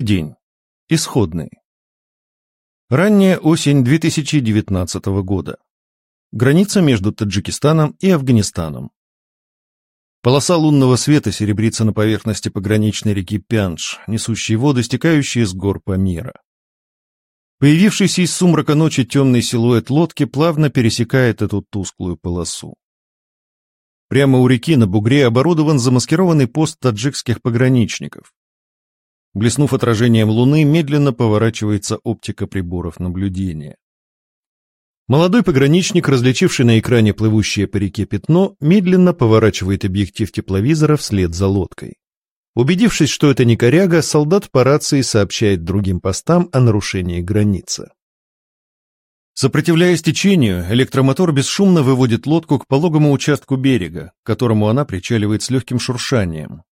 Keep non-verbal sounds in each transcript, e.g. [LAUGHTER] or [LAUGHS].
День. Исходный. Ранняя осень 2019 года. Граница между Таджикистаном и Афганистаном. Полоса лунного света серебрится на поверхности пограничной реки Пянш, несущей воды, стекающие с гор Памира. Появившийся из сумрака ночи темный силуэт лодки плавно пересекает эту тусклую полосу. Прямо у реки на бугре оборудован замаскированный пост таджикских пограничников. Блеснув отражением луны, медленно поворачивается оптика приборов наблюдения. Молодой пограничник, различивший на экране плывущее по реке пятно, медленно поворачивает объектив тепловизора вслед за лодкой. Убедившись, что это не коряга, солдат по рации сообщает другим постам о нарушении границы. Сопротивляясь течению, электромотор бесшумно выводит лодку к пологому участку берега, к которому она причаливает с легким шуршанием.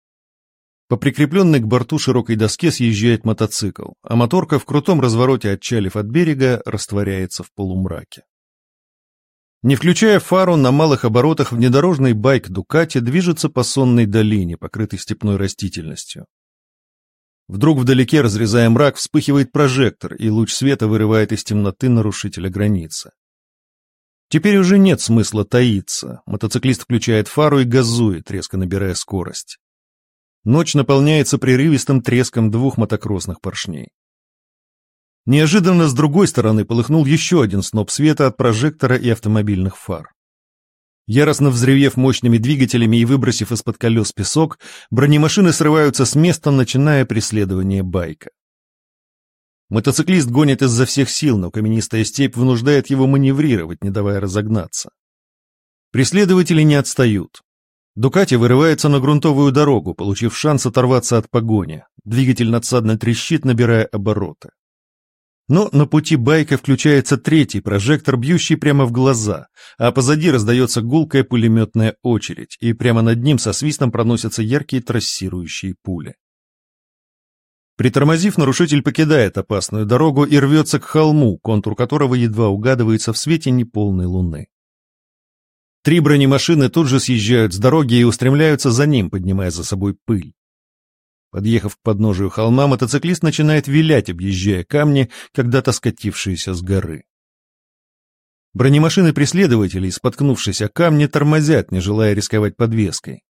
По прикрепленной к борту широкой доске съезжает мотоцикл, а моторка в крутом развороте, отчалив от берега, растворяется в полумраке. Не включая фару, на малых оборотах внедорожный байк «Дукати» движется по сонной долине, покрытой степной растительностью. Вдруг вдалеке, разрезая мрак, вспыхивает прожектор, и луч света вырывает из темноты нарушителя границы. Теперь уже нет смысла таиться. Мотоциклист включает фару и газует, резко набирая скорость. Ночь наполняется прерывистым треском двух мотокроссных поршней. Неожиданно с другой стороны полыхнул еще один сноп света от прожектора и автомобильных фар. Яростно взревев мощными двигателями и выбросив из-под колес песок, бронемашины срываются с места, начиная преследование байка. Мотоциклист гонит изо всех сил, но каменистая степь вынуждает его маневрировать, не давая разогнаться. Преследователи не отстают. Дукати вырывается на грунтовую дорогу, получив шанс оторваться от погони. Двигатель надсадно трещит, набирая обороты. Но на пути байка включается третий прожектор, бьющий прямо в глаза, а позади раздается гулкая пулеметная очередь, и прямо над ним со свистом проносятся яркие трассирующие пули. Притормозив, нарушитель покидает опасную дорогу и рвется к холму, контур которого едва угадывается в свете неполной луны. Три бронемашины тут же съезжают с дороги и устремляются за ним, поднимая за собой пыль. Подъехав к подножию холма, мотоциклист начинает вилять, объезжая камни, когда-то скатившиеся с горы. Бронемашины преследователей, споткнувшись о камни, тормозят, не желая рисковать подвеской.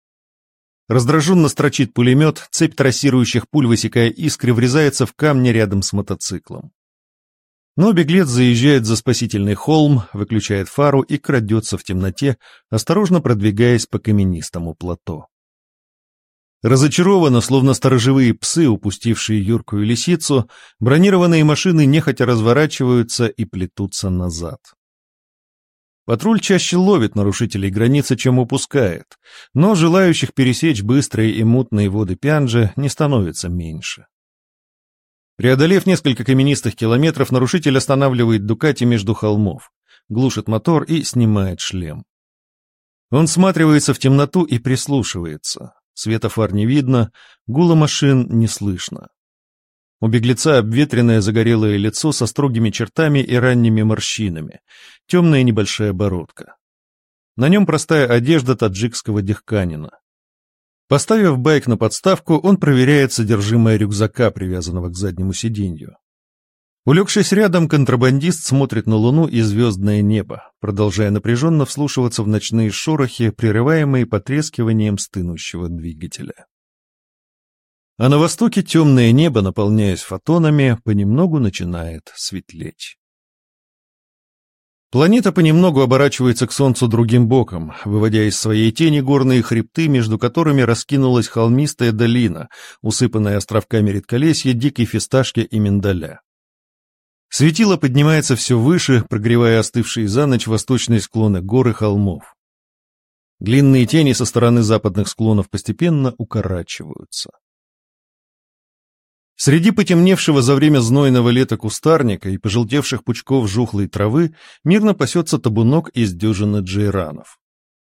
Раздраженно строчит пулемет, цепь трассирующих пуль, высекая искры, врезается в камни рядом с мотоциклом. Но беглец заезжает за спасительный холм, выключает фару и крадется в темноте, осторожно продвигаясь по каменистому плато. Разочарованно, словно сторожевые псы, упустившие юркую лисицу, бронированные машины нехотя разворачиваются и плетутся назад. Патруль чаще ловит нарушителей границы, чем упускает, но желающих пересечь быстрые и мутные воды Пянджи не становится меньше. Преодолев несколько каменистых километров, нарушитель останавливает Дукати между холмов, глушит мотор и снимает шлем. Он сматривается в темноту и прислушивается. Света фар не видно, гула машин не слышно. У беглеца обветренное загорелое лицо со строгими чертами и ранними морщинами, темная небольшая бородка. На нем простая одежда таджикского дехканина. Поставив байк на подставку, он проверяет содержимое рюкзака, привязанного к заднему сиденью. Улегшись рядом, контрабандист смотрит на луну и звездное небо, продолжая напряженно вслушиваться в ночные шорохи, прерываемые потрескиванием стынущего двигателя. А на востоке темное небо, наполняясь фотонами, понемногу начинает светлеть. Планета понемногу оборачивается к Солнцу другим боком, выводя из своей тени горные хребты, между которыми раскинулась холмистая долина, усыпанная островками редколесья, дикой фисташки и миндаля. Светило поднимается все выше, прогревая остывшие за ночь восточные склоны гор и холмов. Длинные тени со стороны западных склонов постепенно укорачиваются. Среди потемневшего за время знойного лета кустарника и пожелтевших пучков жухлой травы мирно пасется табунок из дюжины джейранов.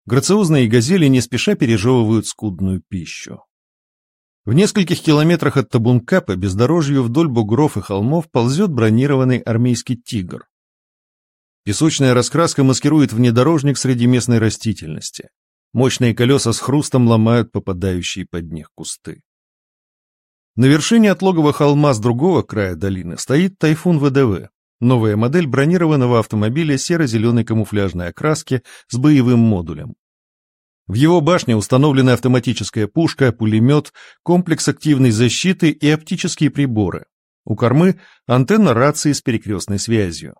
Грациозные газели не спеша пережевывают скудную пищу. В нескольких километрах от табунка по бездорожью вдоль бугров и холмов ползет бронированный армейский «Тигр». Песочная раскраска маскирует внедорожник среди местной растительности. Мощные колеса с хрустом ломают попадающие под них кусты. На вершине отлогого холма с другого края долины стоит «Тайфун ВДВ», новая модель бронированного автомобиля серо-зеленой камуфляжной окраски с боевым модулем. В его башне установлены автоматическая пушка, пулемет, комплекс активной защиты и оптические приборы. У кормы антенна рации с перекрестной связью.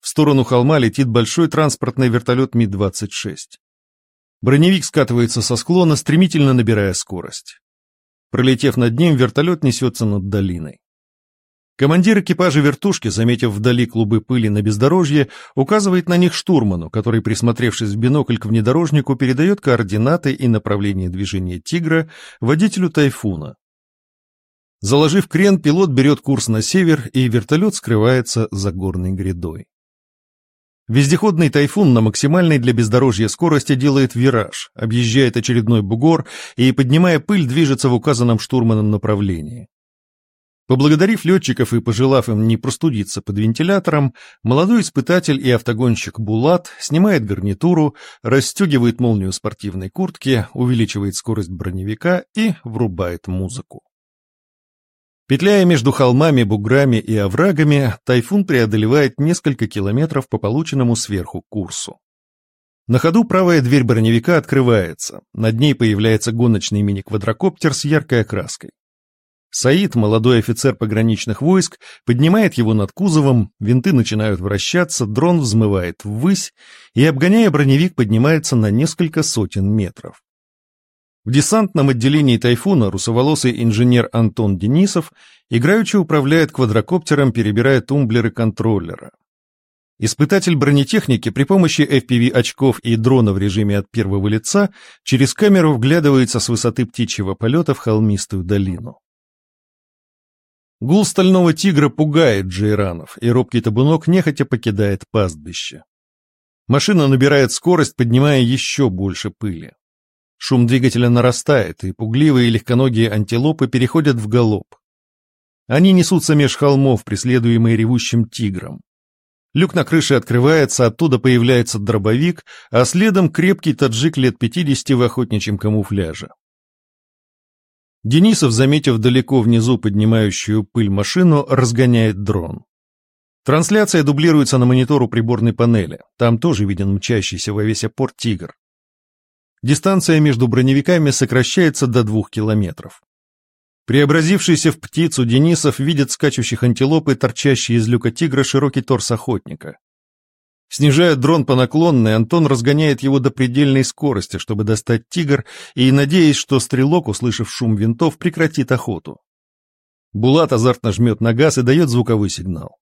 В сторону холма летит большой транспортный вертолет Ми-26. Броневик скатывается со склона, стремительно набирая скорость. Пролетев над ним, вертолет несется над долиной. Командир экипажа вертушки, заметив вдали клубы пыли на бездорожье, указывает на них штурману, который, присмотревшись в бинокль к внедорожнику, передает координаты и направление движения «Тигра» водителю «Тайфуна». Заложив крен, пилот берет курс на север, и вертолет скрывается за горной грядой. Вездеходный «Тайфун» на максимальной для бездорожья скорости делает вираж, объезжает очередной бугор и, поднимая пыль, движется в указанном штурманом направлении. Поблагодарив летчиков и пожелав им не простудиться под вентилятором, молодой испытатель и автогонщик Булат снимает гарнитуру, расстегивает молнию спортивной куртки, увеличивает скорость броневика и врубает музыку. Петляя между холмами, буграми и оврагами, тайфун преодолевает несколько километров по полученному сверху курсу. На ходу правая дверь броневика открывается, над ней появляется гоночный мини-квадрокоптер с яркой окраской. Саид, молодой офицер пограничных войск, поднимает его над кузовом, винты начинают вращаться, дрон взмывает ввысь и, обгоняя броневик, поднимается на несколько сотен метров. В десантном отделении «Тайфуна» русоволосый инженер Антон Денисов играючи управляет квадрокоптером, перебирая тумблеры контроллера. Испытатель бронетехники при помощи FPV-очков и дрона в режиме от первого лица через камеру вглядывается с высоты птичьего полета в холмистую долину. Гул стального тигра пугает джейранов, и робкий табунок нехотя покидает пастбище. Машина набирает скорость, поднимая еще больше пыли. Шум двигателя нарастает, и пугливые легконогие антилопы переходят в галоп. Они несутся меж холмов, преследуемые ревущим тигром. Люк на крыше открывается, оттуда появляется дробовик, а следом крепкий таджик лет 50 в охотничьем камуфляже. Денисов, заметив далеко внизу поднимающую пыль машину, разгоняет дрон. Трансляция дублируется на монитору приборной панели. Там тоже виден мчащийся во весь опор «Тигр». Дистанция между броневиками сокращается до двух километров. Преобразившийся в птицу, Денисов видит скачущих антилоп и торчащий из люка тигра широкий торс охотника. Снижая дрон по наклонной, Антон разгоняет его до предельной скорости, чтобы достать тигр, и надеясь, что стрелок, услышав шум винтов, прекратит охоту. Булат азартно жмет на газ и дает звуковой сигнал.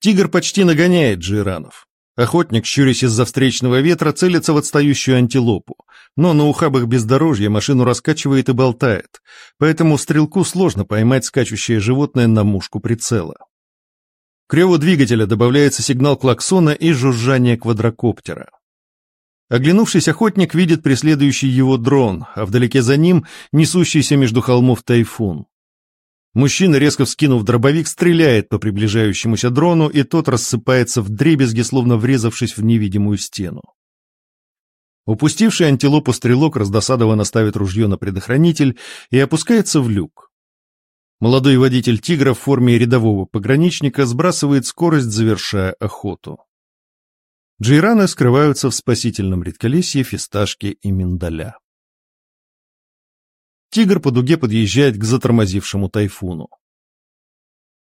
Тигр почти нагоняет Джиранов. Охотник, щурясь из-за встречного ветра, целится в отстающую антилопу, но на ухабах бездорожья машину раскачивает и болтает, поэтому стрелку сложно поймать скачущее животное на мушку прицела. К реву двигателя добавляется сигнал клаксона и жужжание квадрокоптера. Оглянувшись охотник видит преследующий его дрон, а вдалеке за ним несущийся между холмов тайфун. Мужчина, резко вскинув дробовик, стреляет по приближающемуся дрону, и тот рассыпается в дребезги, словно врезавшись в невидимую стену. Упустивший антилопу стрелок раздосадованно ставит ружье на предохранитель и опускается в люк. Молодой водитель «Тигра» в форме рядового пограничника сбрасывает скорость, завершая охоту. Джейраны скрываются в спасительном редколесье фисташки и миндаля. Тигр по дуге подъезжает к затормозившему тайфуну.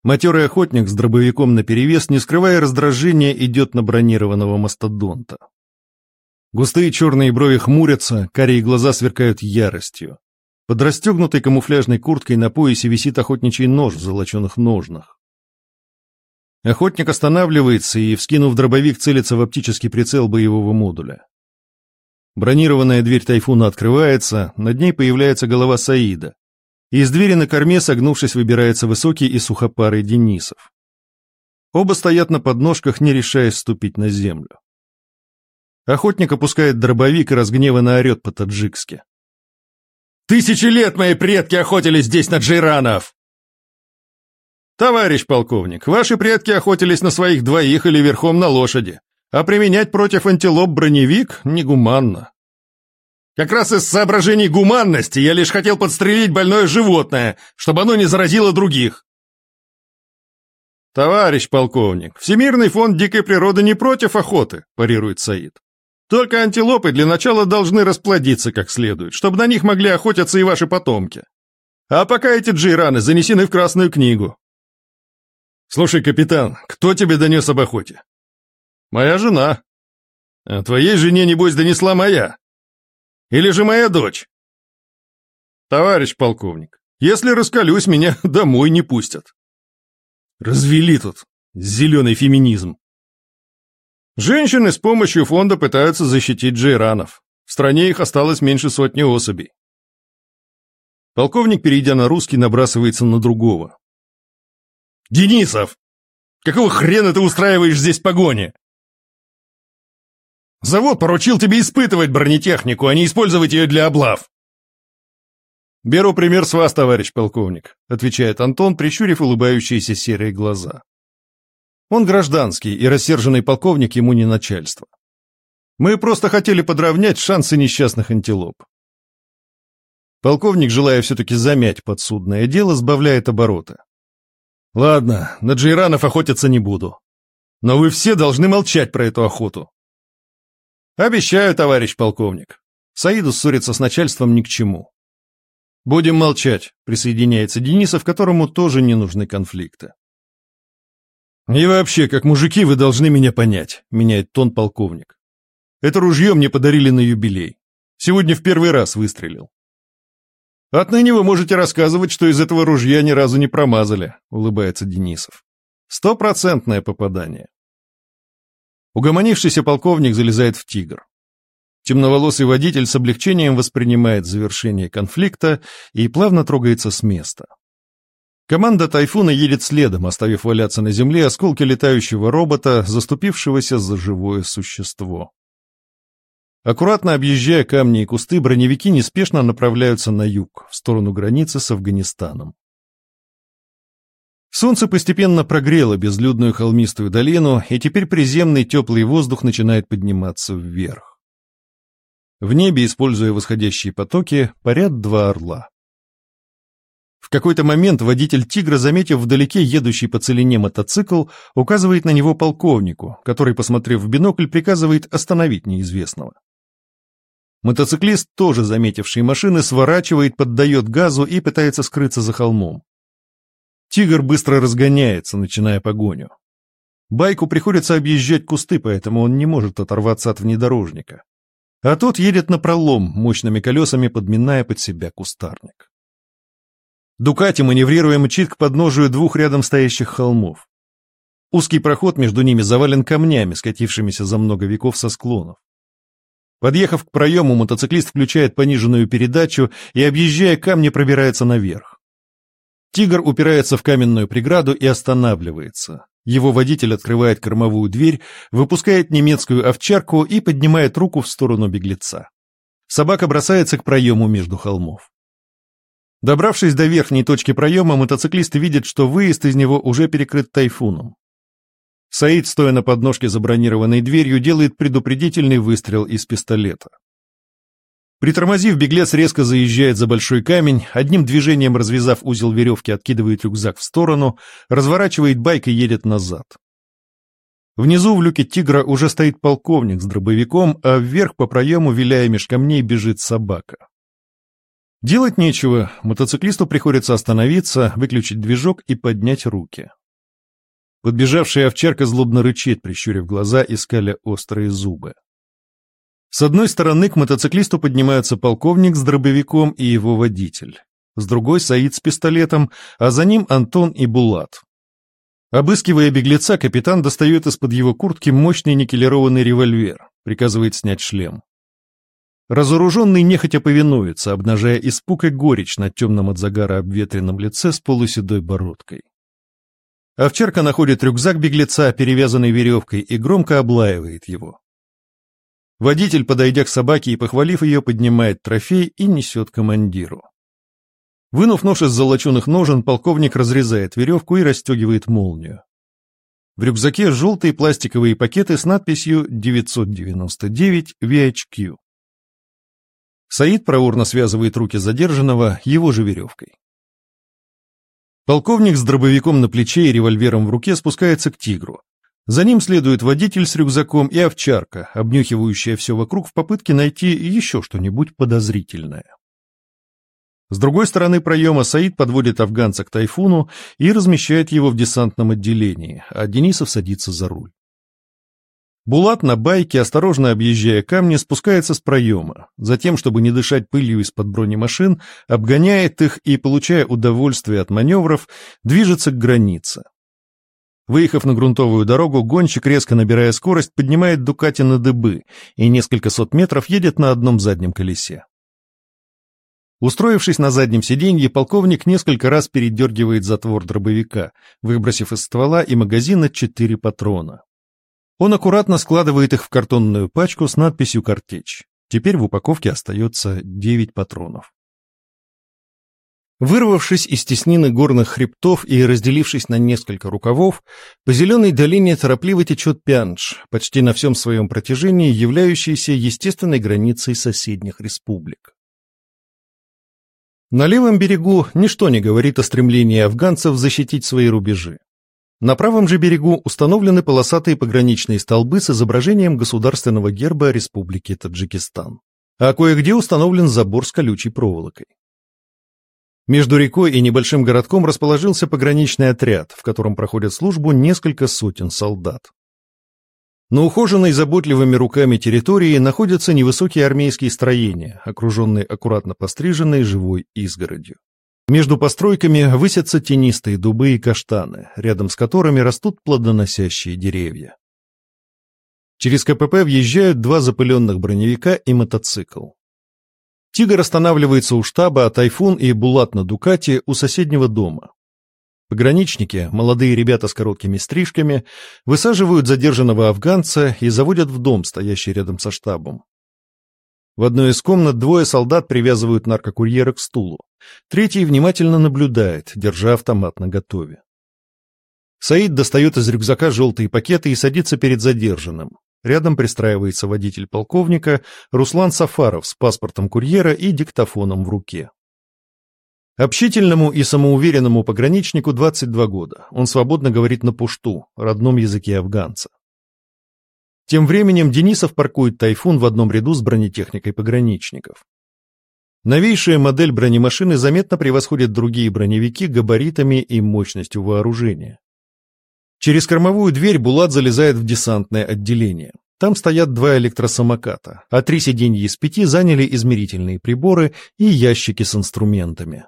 Матерый охотник с дробовиком наперевес, не скрывая раздражения, идет на бронированного мастодонта. Густые черные брови хмурятся, карие глаза сверкают яростью. Под расстегнутой камуфляжной курткой на поясе висит охотничий нож в золоченых ножнах. Охотник останавливается и, вскинув дробовик, целится в оптический прицел боевого модуля. Бронированная дверь тайфуна открывается, над ней появляется голова Саида. Из двери на корме, согнувшись, выбирается высокий и сухопарый Денисов. Оба стоят на подножках, не решаясь ступить на землю. Охотник опускает дробовик и разгневанно орет по-таджикски. «Тысячи лет мои предки охотились здесь на джейранов!» «Товарищ полковник, ваши предки охотились на своих двоих или верхом на лошади а применять против антилоп броневик негуманно. Как раз из соображений гуманности я лишь хотел подстрелить больное животное, чтобы оно не заразило других. «Товарищ полковник, Всемирный фонд дикой природы не против охоты», – парирует Саид. «Только антилопы для начала должны расплодиться как следует, чтобы на них могли охотиться и ваши потомки. А пока эти джейраны занесены в Красную книгу». «Слушай, капитан, кто тебе донес об охоте?» «Моя жена». «А твоей жене, небось, донесла моя. Или же моя дочь?» «Товарищ полковник, если раскалюсь, меня [LAUGHS] домой не пустят». Развели тут зеленый феминизм. Женщины с помощью фонда пытаются защитить джейранов. В стране их осталось меньше сотни особей. Полковник, перейдя на русский, набрасывается на другого. «Денисов! Какого хрена ты устраиваешь здесь погони?» «Завод поручил тебе испытывать бронетехнику, а не использовать ее для облав!» «Беру пример с вас, товарищ полковник», — отвечает Антон, прищурив улыбающиеся серые глаза. Он гражданский, и рассерженный полковник ему не начальство. Мы просто хотели подровнять шансы несчастных антилоп. Полковник, желая все-таки замять подсудное дело, сбавляет обороты. Ладно, на джейранов охотиться не буду. Но вы все должны молчать про эту охоту. Обещаю, товарищ полковник. Саиду ссориться с начальством ни к чему. «Будем молчать», — присоединяется Денисов, которому тоже не нужны конфликты. «И вообще, как мужики, вы должны меня понять», — меняет тон полковник. «Это ружье мне подарили на юбилей. Сегодня в первый раз выстрелил». «Отныне вы можете рассказывать, что из этого ружья ни разу не промазали», — улыбается Денисов. «Стопроцентное попадание». Угомонившийся полковник залезает в «Тигр». Темноволосый водитель с облегчением воспринимает завершение конфликта и плавно трогается с места. Команда «Тайфуна» едет следом, оставив валяться на земле осколки летающего робота, заступившегося за живое существо. Аккуратно объезжая камни и кусты, броневики неспешно направляются на юг, в сторону границы с Афганистаном. Солнце постепенно прогрело безлюдную холмистую долину, и теперь приземный теплый воздух начинает подниматься вверх. В небе, используя восходящие потоки, парят два орла. В какой-то момент водитель «Тигра», заметив вдалеке едущий по целине мотоцикл, указывает на него полковнику, который, посмотрев в бинокль, приказывает остановить неизвестного. Мотоциклист, тоже заметивший машины, сворачивает, поддает газу и пытается скрыться за холмом. «Тигр» быстро разгоняется, начиная погоню. Байку приходится объезжать кусты, поэтому он не может оторваться от внедорожника а тот едет на пролом, мощными колесами подминая под себя кустарник. Дукати, маневрируя, мчит к подножию двух рядом стоящих холмов. Узкий проход между ними завален камнями, скатившимися за много веков со склонов. Подъехав к проему, мотоциклист включает пониженную передачу и, объезжая камни, пробирается наверх. Тигр упирается в каменную преграду и останавливается. Его водитель открывает кормовую дверь, выпускает немецкую овчарку и поднимает руку в сторону беглеца. Собака бросается к проему между холмов. Добравшись до верхней точки проема, мотоциклист видит, что выезд из него уже перекрыт тайфуном. Саид, стоя на подножке забронированной дверью, делает предупредительный выстрел из пистолета. Притормозив, беглец резко заезжает за большой камень, одним движением развязав узел веревки, откидывает рюкзак в сторону, разворачивает байк и едет назад. Внизу в люке «Тигра» уже стоит полковник с дробовиком, а вверх по проему, виляя меж камней, бежит собака. Делать нечего, мотоциклисту приходится остановиться, выключить движок и поднять руки. Подбежавшая овчарка злобно рычит, прищурив глаза и скаля острые зубы. С одной стороны к мотоциклисту поднимаются полковник с дробовиком и его водитель. С другой — Саид с пистолетом, а за ним Антон и Булат. Обыскивая беглеца, капитан достает из-под его куртки мощный никелированный револьвер, приказывает снять шлем. Разоруженный нехотя повинуется, обнажая испуг и горечь на темном от загара обветренном лице с полуседой бородкой. Овчарка находит рюкзак беглеца, перевязанный веревкой, и громко облаивает его. Водитель, подойдя к собаке и похвалив ее, поднимает трофей и несет командиру. Вынув нож из золоченых ножен, полковник разрезает веревку и расстегивает молнию. В рюкзаке желтые пластиковые пакеты с надписью 999 VHQ. Саид проворно связывает руки задержанного его же веревкой. Полковник с дробовиком на плече и револьвером в руке спускается к тигру. За ним следует водитель с рюкзаком и овчарка, обнюхивающая все вокруг в попытке найти еще что-нибудь подозрительное. С другой стороны проема Саид подводит афганца к тайфуну и размещает его в десантном отделении, а Денисов садится за руль. Булат на байке, осторожно объезжая камни, спускается с проема. Затем, чтобы не дышать пылью из-под бронемашин, обгоняет их и, получая удовольствие от маневров, движется к границе. Выехав на грунтовую дорогу, гонщик, резко набирая скорость, поднимает Дукати на дыбы и несколько сот метров едет на одном заднем колесе. Устроившись на заднем сиденье, полковник несколько раз передергивает затвор дробовика, выбросив из ствола и магазина четыре патрона. Он аккуратно складывает их в картонную пачку с надписью «Картечь». Теперь в упаковке остается 9 патронов. Вырвавшись из теснины горных хребтов и разделившись на несколько рукавов, по зеленой долине торопливо течет Пянж, почти на всем своем протяжении являющийся естественной границей соседних республик. На левом берегу ничто не говорит о стремлении афганцев защитить свои рубежи. На правом же берегу установлены полосатые пограничные столбы с изображением государственного герба Республики Таджикистан. А кое-где установлен забор с колючей проволокой. Между рекой и небольшим городком расположился пограничный отряд, в котором проходят службу несколько сотен солдат. На ухоженной заботливыми руками территории находятся невысокие армейские строения, окруженные аккуратно постриженной живой изгородью. Между постройками высятся тенистые дубы и каштаны, рядом с которыми растут плодоносящие деревья. Через КПП въезжают два запыленных броневика и мотоцикл. «Тигр» останавливается у штаба, а «Тайфун» и «Булат» на «Дукате» у соседнего дома. Пограничники, молодые ребята с короткими стрижками, высаживают задержанного афганца и заводят в дом, стоящий рядом со штабом. В одной из комнат двое солдат привязывают наркокурьера к стулу. Третий внимательно наблюдает, держа автомат наготове. Саид достает из рюкзака желтые пакеты и садится перед задержанным. Рядом пристраивается водитель полковника Руслан Сафаров с паспортом курьера и диктофоном в руке. Общительному и самоуверенному пограничнику 22 года. Он свободно говорит на пушту, родном языке афганца. Тем временем Денисов паркует «Тайфун» в одном ряду с бронетехникой пограничников. Новейшая модель бронемашины заметно превосходит другие броневики габаритами и мощностью вооружения. Через кормовую дверь Булат залезает в десантное отделение. Там стоят два электросамоката, а три сиденья из пяти заняли измерительные приборы и ящики с инструментами.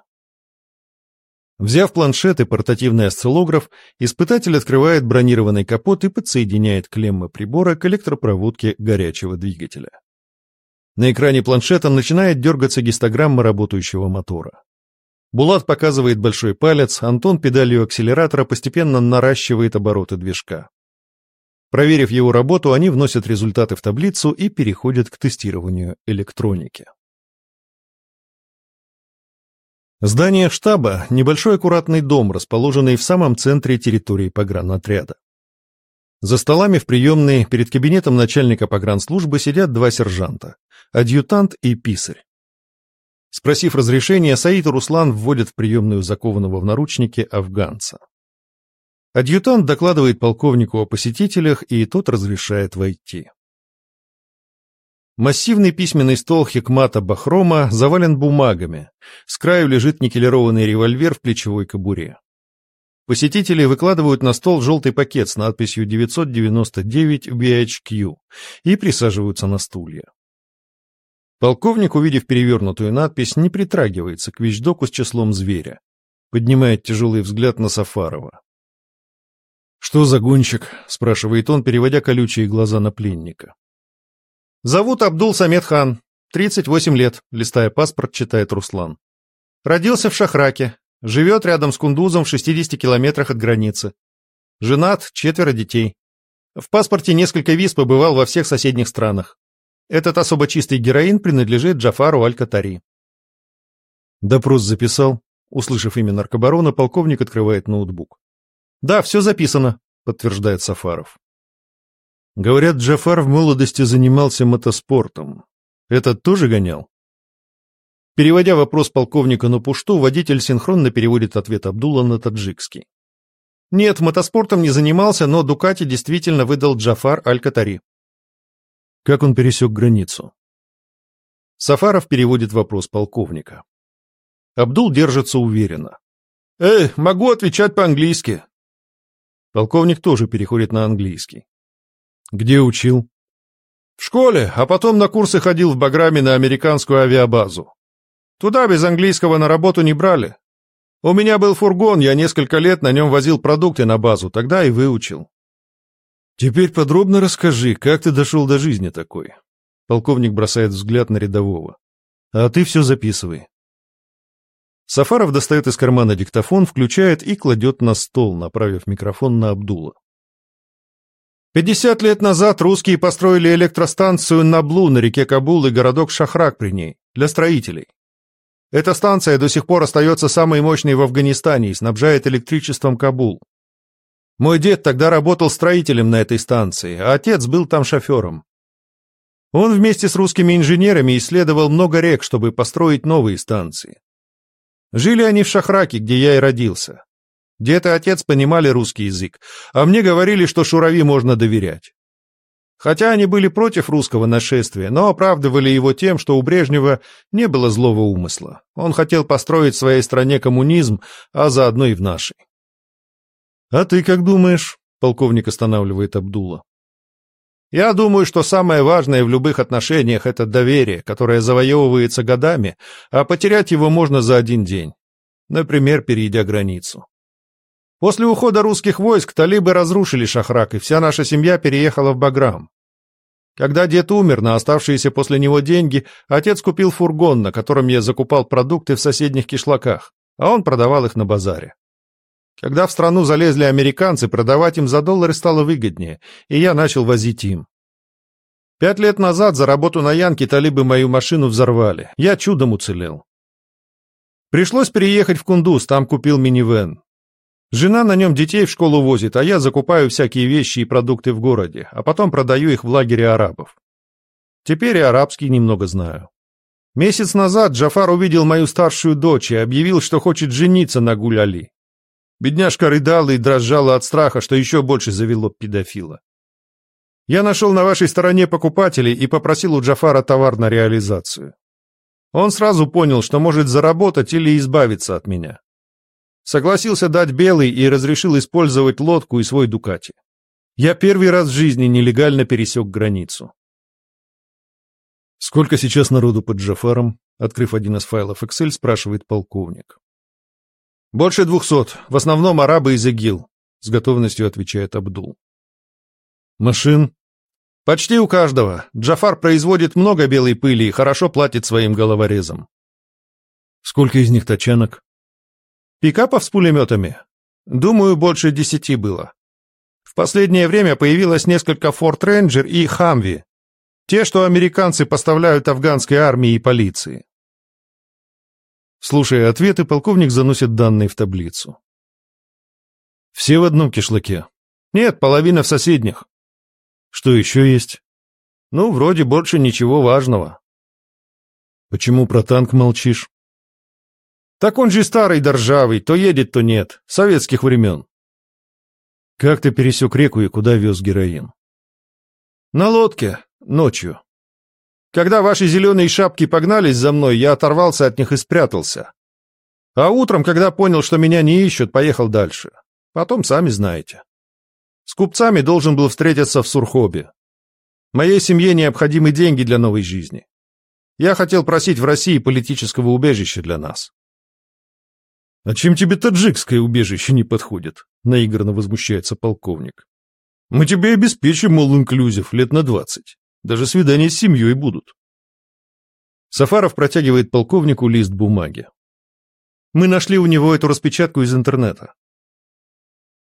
Взяв планшет и портативный осциллограф, испытатель открывает бронированный капот и подсоединяет клеммы прибора к электропроводке горячего двигателя. На экране планшета начинает дергаться гистограмма работающего мотора. Булат показывает большой палец, Антон педалью акселератора постепенно наращивает обороты движка. Проверив его работу, они вносят результаты в таблицу и переходят к тестированию электроники. Здание штаба – небольшой аккуратный дом, расположенный в самом центре территории погранотряда. За столами в приемной перед кабинетом начальника погранслужбы сидят два сержанта – адъютант и писарь. Спросив разрешения, Саид и Руслан вводят в приемную закованного в наручники афганца. Адъютант докладывает полковнику о посетителях, и тот разрешает войти. Массивный письменный стол Хикмата Бахрома завален бумагами. С краю лежит никелированный револьвер в плечевой кобуре. Посетители выкладывают на стол желтый пакет с надписью 999 BHQ и присаживаются на стулья. Полковник, увидев перевернутую надпись, не притрагивается к вещдоку с числом зверя. Поднимает тяжелый взгляд на Сафарова. «Что за гонщик?» — спрашивает он, переводя колючие глаза на пленника. Зовут Абдул Самед хан. 38 лет, листая паспорт, читает Руслан. Родился в Шахраке. Живет рядом с Кундузом в 60 километрах от границы. Женат, четверо детей. В паспорте несколько виз побывал во всех соседних странах. Этот особо чистый героин принадлежит Джафару Аль-Катари. Допрос записал. Услышав имя наркобарона, полковник открывает ноутбук. «Да, все записано», — подтверждает Сафаров. Говорят, Джафар в молодости занимался мотоспортом. Этот тоже гонял? Переводя вопрос полковника на пушту, водитель синхронно переводит ответ Абдулла на таджикский. Нет, мотоспортом не занимался, но Дукати действительно выдал Джафар Аль-Катари. Как он пересек границу? Сафаров переводит вопрос полковника. Абдул держится уверенно. «Эй, могу отвечать по-английски». Полковник тоже переходит на английский. «Где учил?» «В школе, а потом на курсы ходил в Баграме на американскую авиабазу. Туда без английского на работу не брали. У меня был фургон, я несколько лет на нем возил продукты на базу, тогда и выучил». «Теперь подробно расскажи, как ты дошел до жизни такой?» Полковник бросает взгляд на рядового. «А ты все записывай. Сафаров достает из кармана диктофон, включает и кладет на стол, направив микрофон на Абдула. Пятьдесят лет назад русские построили электростанцию Наблу на реке Кабул и городок Шахрак при ней, для строителей. Эта станция до сих пор остается самой мощной в Афганистане и снабжает электричеством Кабул. Мой дед тогда работал строителем на этой станции, а отец был там шофером. Он вместе с русскими инженерами исследовал много рек, чтобы построить новые станции. Жили они в Шахраке, где я и родился. Дед и отец понимали русский язык, а мне говорили, что Шурави можно доверять. Хотя они были против русского нашествия, но оправдывали его тем, что у Брежнева не было злого умысла. Он хотел построить в своей стране коммунизм, а заодно и в нашей. «А ты как думаешь?» — полковник останавливает Абдула. Я думаю, что самое важное в любых отношениях – это доверие, которое завоевывается годами, а потерять его можно за один день. Например, перейдя границу. После ухода русских войск талибы разрушили Шахрак, и вся наша семья переехала в Баграм. Когда дед умер, на оставшиеся после него деньги отец купил фургон, на котором я закупал продукты в соседних кишлаках, а он продавал их на базаре. Когда в страну залезли американцы, продавать им за доллары стало выгоднее, и я начал возить им. Пять лет назад за работу на Янке талибы мою машину взорвали. Я чудом уцелел. Пришлось переехать в Кундуз, там купил минивэн. Жена на нем детей в школу возит, а я закупаю всякие вещи и продукты в городе, а потом продаю их в лагере арабов. Теперь и арабский немного знаю. Месяц назад Джафар увидел мою старшую дочь и объявил, что хочет жениться на Гуляли. Бедняжка рыдала и дрожала от страха, что еще больше завело педофила. Я нашел на вашей стороне покупателей и попросил у Джафара товар на реализацию. Он сразу понял, что может заработать или избавиться от меня. Согласился дать белый и разрешил использовать лодку и свой Дукати. Я первый раз в жизни нелегально пересек границу. «Сколько сейчас народу под Джафаром?» Открыв один из файлов Excel, спрашивает полковник. «Больше двухсот. В основном арабы из ИГИЛ», — с готовностью отвечает Абдул. «Машин?» «Почти у каждого. Джафар производит много белой пыли и хорошо платит своим головорезам». «Сколько из них тачанок?» «Пикапов с пулеметами? Думаю, больше десяти было. В последнее время появилось несколько Форт Рейнджер и Хамви, те, что американцы поставляют афганской армии и полиции. Слушая ответы, полковник заносит данные в таблицу. Все в одном кишлаке? Нет, половина в соседних. Что еще есть? Ну, вроде больше ничего важного. Почему про танк молчишь? Так он же старый доржавый, то едет, то нет. Советских времен. Как ты пересек реку и куда вез героин? На лодке, ночью. Когда ваши зеленые шапки погнались за мной, я оторвался от них и спрятался. А утром, когда понял, что меня не ищут, поехал дальше. Потом сами знаете. С купцами должен был встретиться в Сурхобе. Моей семье необходимы деньги для новой жизни. Я хотел просить в России политического убежища для нас. — А чем тебе таджикское убежище не подходит? — наигранно возмущается полковник. — Мы тебе обеспечим, мол, инклюзив лет на двадцать. Даже свидания с семьей будут. Сафаров протягивает полковнику лист бумаги. Мы нашли у него эту распечатку из интернета.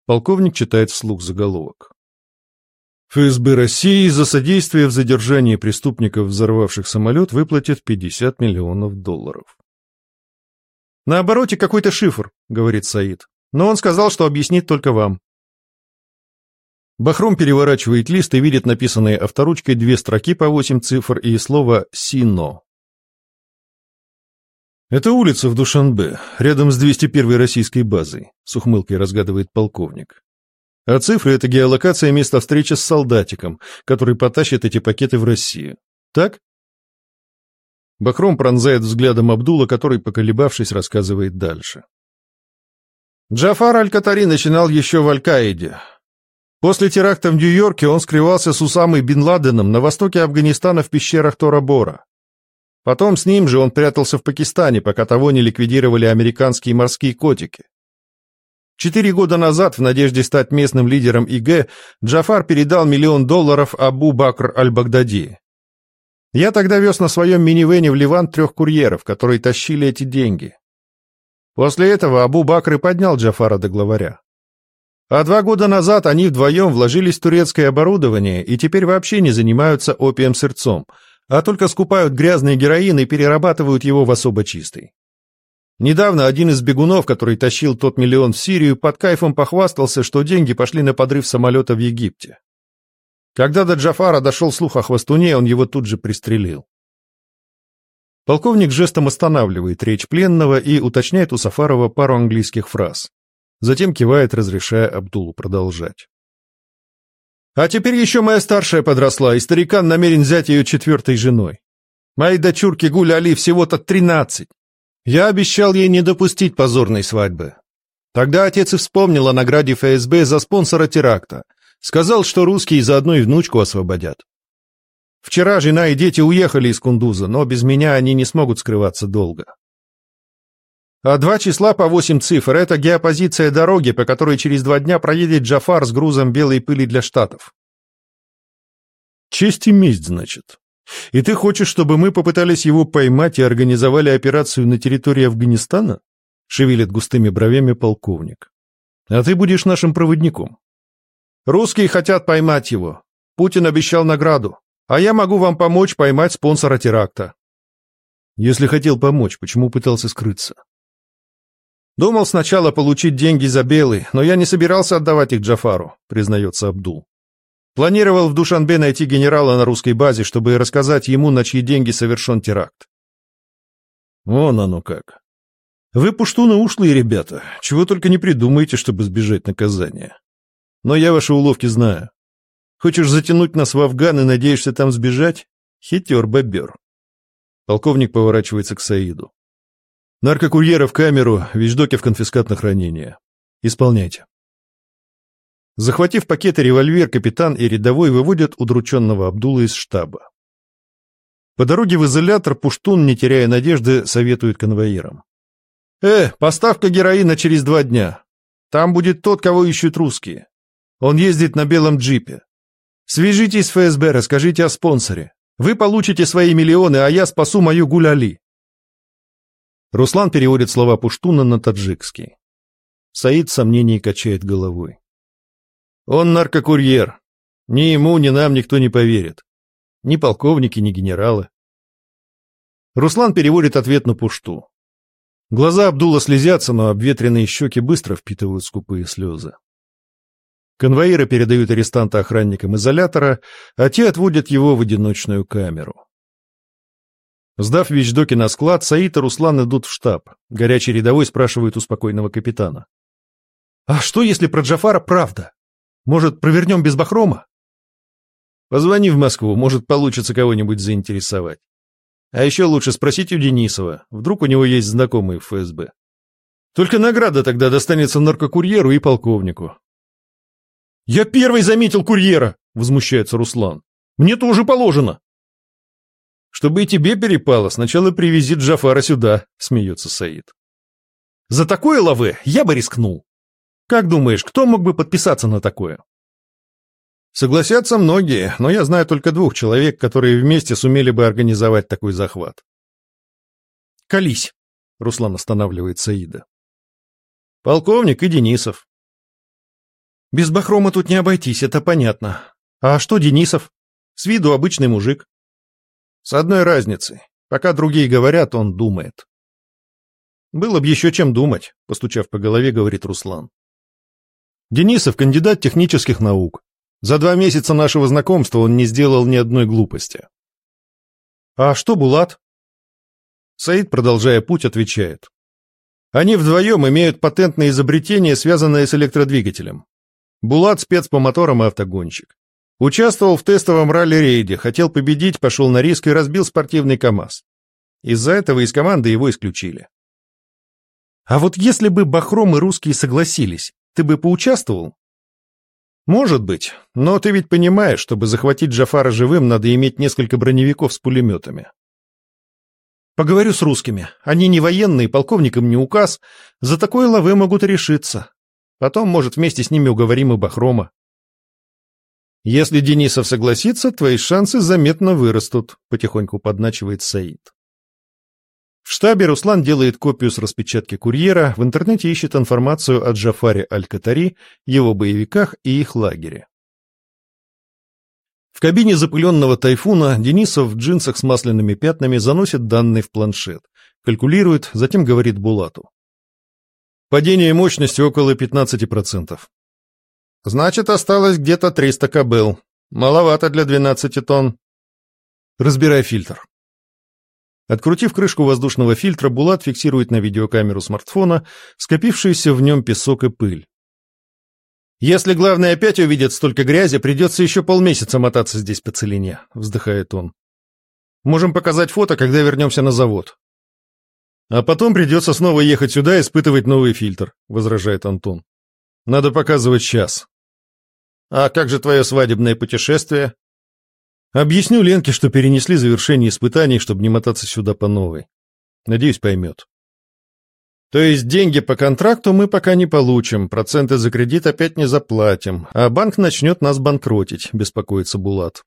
Полковник читает вслух заголовок. ФСБ России за содействие в задержании преступников, взорвавших самолет, выплатит 50 миллионов долларов. «На обороте какой-то шифр», — говорит Саид. «Но он сказал, что объяснит только вам». Бахром переворачивает лист и видит написанные авторучкой две строки по восемь цифр и слово «Сино». Это улица в Душанбе, рядом с 201-й российской базой, с ухмылкой разгадывает полковник. А цифры — это геолокация места встречи с солдатиком, который потащит эти пакеты в Россию. Так? Бахром пронзает взглядом Абдула, который, поколебавшись, рассказывает дальше. Джафар Аль-Катари начинал еще в Аль-Каиде. После теракта в Нью-Йорке он скрывался с Усамой Бен Ладеном на востоке Афганистана в пещерах Тора-Бора. Потом с ним же он прятался в Пакистане, пока того не ликвидировали американские морские котики. Четыре года назад, в надежде стать местным лидером ИГ, Джафар передал миллион долларов Абу Бакр Аль-Багдади. Я тогда вез на своем минивене в Ливан трех курьеров, которые тащили эти деньги. После этого Абу Бакр и поднял Джафара до главаря. А два года назад они вдвоем вложились в турецкое оборудование и теперь вообще не занимаются опием-сырцом, а только скупают грязный героин и перерабатывают его в особо чистый. Недавно один из бегунов, который тащил тот миллион в Сирию, под кайфом похвастался, что деньги пошли на подрыв самолета в Египте. Когда до Джафара дошел слух о хвостуне, он его тут же пристрелил. Полковник жестом останавливает речь пленного и уточняет у Сафарова пару английских фраз. Затем кивает, разрешая Абдулу продолжать. «А теперь еще моя старшая подросла, и старикан намерен взять ее четвертой женой. Моей дочурке Гуля Али всего-то тринадцать. Я обещал ей не допустить позорной свадьбы. Тогда отец и вспомнил о награде ФСБ за спонсора теракта. Сказал, что русские заодно и внучку освободят. Вчера жена и дети уехали из Кундуза, но без меня они не смогут скрываться долго. А два числа по восемь цифр — это геопозиция дороги, по которой через два дня проедет Джафар с грузом белой пыли для Штатов. Честь и месть, значит. И ты хочешь, чтобы мы попытались его поймать и организовали операцию на территории Афганистана? Шевелит густыми бровями полковник. А ты будешь нашим проводником. Русские хотят поймать его. Путин обещал награду. А я могу вам помочь поймать спонсора теракта. Если хотел помочь, почему пытался скрыться? Думал сначала получить деньги за белый, но я не собирался отдавать их Джафару, признается Абдул. Планировал в Душанбе найти генерала на русской базе, чтобы рассказать ему, на чьи деньги совершен теракт. Вон оно как. Вы пуштуны ушлые ребята, чего только не придумаете, чтобы сбежать наказания. Но я ваши уловки знаю. Хочешь затянуть нас в Афган и надеешься там сбежать? Хитер бобер. Полковник поворачивается к Саиду. Наркокурьера в камеру, вещдоки в конфискат на хранение. Исполняйте. Захватив пакеты револьвер, капитан и рядовой выводят удрученного Абдула из штаба. По дороге в изолятор Пуштун, не теряя надежды, советует конвоирам. «Э, поставка героина через два дня. Там будет тот, кого ищут русские. Он ездит на белом джипе. Свяжитесь с ФСБ, расскажите о спонсоре. Вы получите свои миллионы, а я спасу мою Гуляли. Руслан переводит слова Пуштуна на таджикский. Саид в сомнении качает головой. Он наркокурьер. Ни ему, ни нам никто не поверит. Ни полковники, ни генералы. Руслан переводит ответ на Пушту. Глаза Абдула слезятся, но обветренные щеки быстро впитывают скупые слезы. Конвоиры передают арестанта охранникам изолятора, а те отводят его в одиночную камеру. Сдав вещдоки на склад, Саид и Руслан идут в штаб. Горячий рядовой спрашивает у спокойного капитана. «А что, если про Джафара правда? Может, провернем без Бахрома?» «Позвони в Москву, может, получится кого-нибудь заинтересовать. А еще лучше спросить у Денисова, вдруг у него есть знакомые в ФСБ. Только награда тогда достанется наркокурьеру и полковнику. «Я первый заметил курьера!» — возмущается Руслан. «Мне тоже положено!» «Чтобы и тебе перепало, сначала привези Джафара сюда», — смеется Саид. «За такое лавы я бы рискнул. Как думаешь, кто мог бы подписаться на такое?» Согласятся многие, но я знаю только двух человек, которые вместе сумели бы организовать такой захват. «Колись», — Руслан останавливает Саида. «Полковник и Денисов. Без Бахрома тут не обойтись, это понятно. А что Денисов? С виду обычный мужик. С одной разницей. Пока другие говорят, он думает. Было бы еще чем думать, постучав по голове, говорит Руслан. Денисов кандидат технических наук. За два месяца нашего знакомства он не сделал ни одной глупости. А что Булат? Саид, продолжая путь, отвечает. Они вдвоем имеют патентное изобретение, связанное с электродвигателем. Булат спец по моторам и автогонщик. Участвовал в тестовом ралли-рейде, хотел победить, пошел на риск и разбил спортивный КАМАЗ. Из-за этого из команды его исключили. А вот если бы Бахром и русские согласились, ты бы поучаствовал? Может быть, но ты ведь понимаешь, чтобы захватить Джафара живым, надо иметь несколько броневиков с пулеметами. Поговорю с русскими. Они не военные, полковникам не указ. За такое лавы могут решиться. Потом, может, вместе с ними уговорим и Бахрома. Если Денисов согласится, твои шансы заметно вырастут, потихоньку подначивает Саид. В штабе Руслан делает копию с распечатки курьера, в интернете ищет информацию о Джафаре Аль-Катари, его боевиках и их лагере. В кабине запыленного тайфуна Денисов в джинсах с масляными пятнами заносит данные в планшет, калькулирует, затем говорит Булату. Падение мощности около 15%. Значит, осталось где-то 300 кабел. Маловато для 12 тонн. Разбирай фильтр. Открутив крышку воздушного фильтра, Булат фиксирует на видеокамеру смартфона скопившийся в нем песок и пыль. «Если главный опять увидит столько грязи, придется еще полмесяца мотаться здесь по целине», — вздыхает он. «Можем показать фото, когда вернемся на завод». «А потом придется снова ехать сюда и испытывать новый фильтр», — возражает Антон. «Надо показывать сейчас». «А как же твое свадебное путешествие?» «Объясню Ленке, что перенесли завершение испытаний, чтобы не мотаться сюда по новой. Надеюсь, поймет». То есть деньги по контракту мы пока не получим, проценты за кредит опять не заплатим, а банк начнет нас банкротить, беспокоится Булат.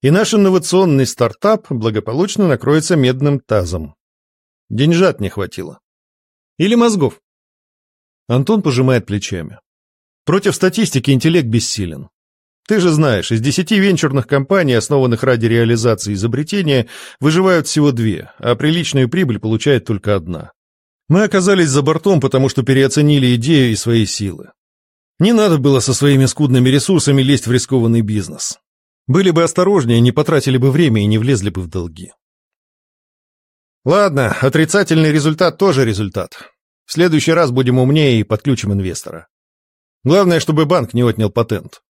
И наш инновационный стартап благополучно накроется медным тазом. Деньжат не хватило. Или мозгов. Антон пожимает плечами. Против статистики интеллект бессилен. Ты же знаешь, из десяти венчурных компаний, основанных ради реализации изобретения, выживают всего две, а приличную прибыль получает только одна. Мы оказались за бортом, потому что переоценили идею и свои силы. Не надо было со своими скудными ресурсами лезть в рискованный бизнес. Были бы осторожнее, не потратили бы время и не влезли бы в долги. Ладно, отрицательный результат тоже результат. В следующий раз будем умнее и подключим инвестора. Главное, чтобы банк не отнял патент.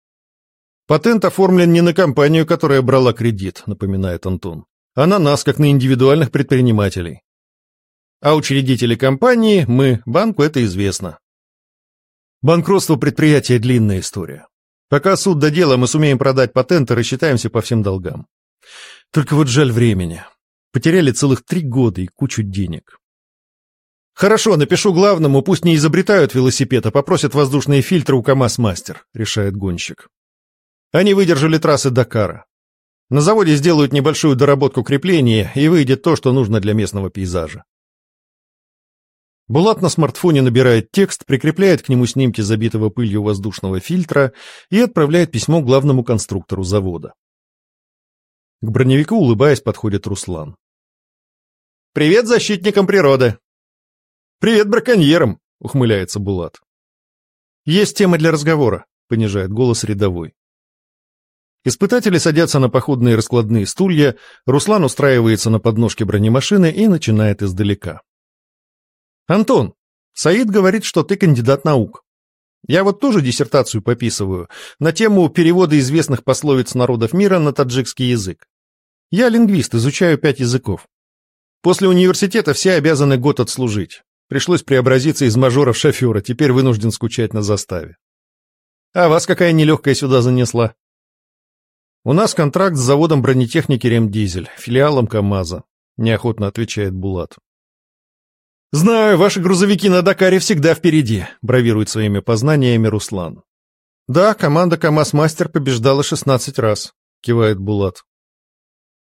Патент оформлен не на компанию, которая брала кредит, напоминает Антон, а на нас, как на индивидуальных предпринимателей. А учредители компании, мы, банку это известно. Банкротство предприятия – длинная история. Пока суд до дела, мы сумеем продать патенты, рассчитаемся по всем долгам. Только вот жаль времени. Потеряли целых три года и кучу денег. «Хорошо, напишу главному, пусть не изобретают велосипед, а попросят воздушные фильтры у КамАЗ-мастер», — решает гонщик. Они выдержали трассы Дакара. На заводе сделают небольшую доработку крепления, и выйдет то, что нужно для местного пейзажа. Булат на смартфоне набирает текст, прикрепляет к нему снимки забитого пылью воздушного фильтра и отправляет письмо главному конструктору завода. К броневику, улыбаясь, подходит Руслан. «Привет защитникам природы!» «Привет браконьерам!» — ухмыляется Булат. «Есть тема для разговора», — понижает голос рядовой. Испытатели садятся на походные раскладные стулья, Руслан устраивается на подножке бронемашины и начинает издалека. Антон, Саид говорит, что ты кандидат наук. Я вот тоже диссертацию пописываю на тему перевода известных пословиц народов мира на таджикский язык. Я лингвист, изучаю пять языков. После университета все обязаны год отслужить. Пришлось преобразиться из мажора в шофера, теперь вынужден скучать на заставе. А вас какая нелегкая сюда занесла? У нас контракт с заводом бронетехники Ремдизель, филиалом КАМАЗа, неохотно отвечает Булат. «Знаю, ваши грузовики на Дакаре всегда впереди», — бравирует своими познаниями Руслан. «Да, команда КамАЗ-мастер побеждала 16 раз», — кивает Булат.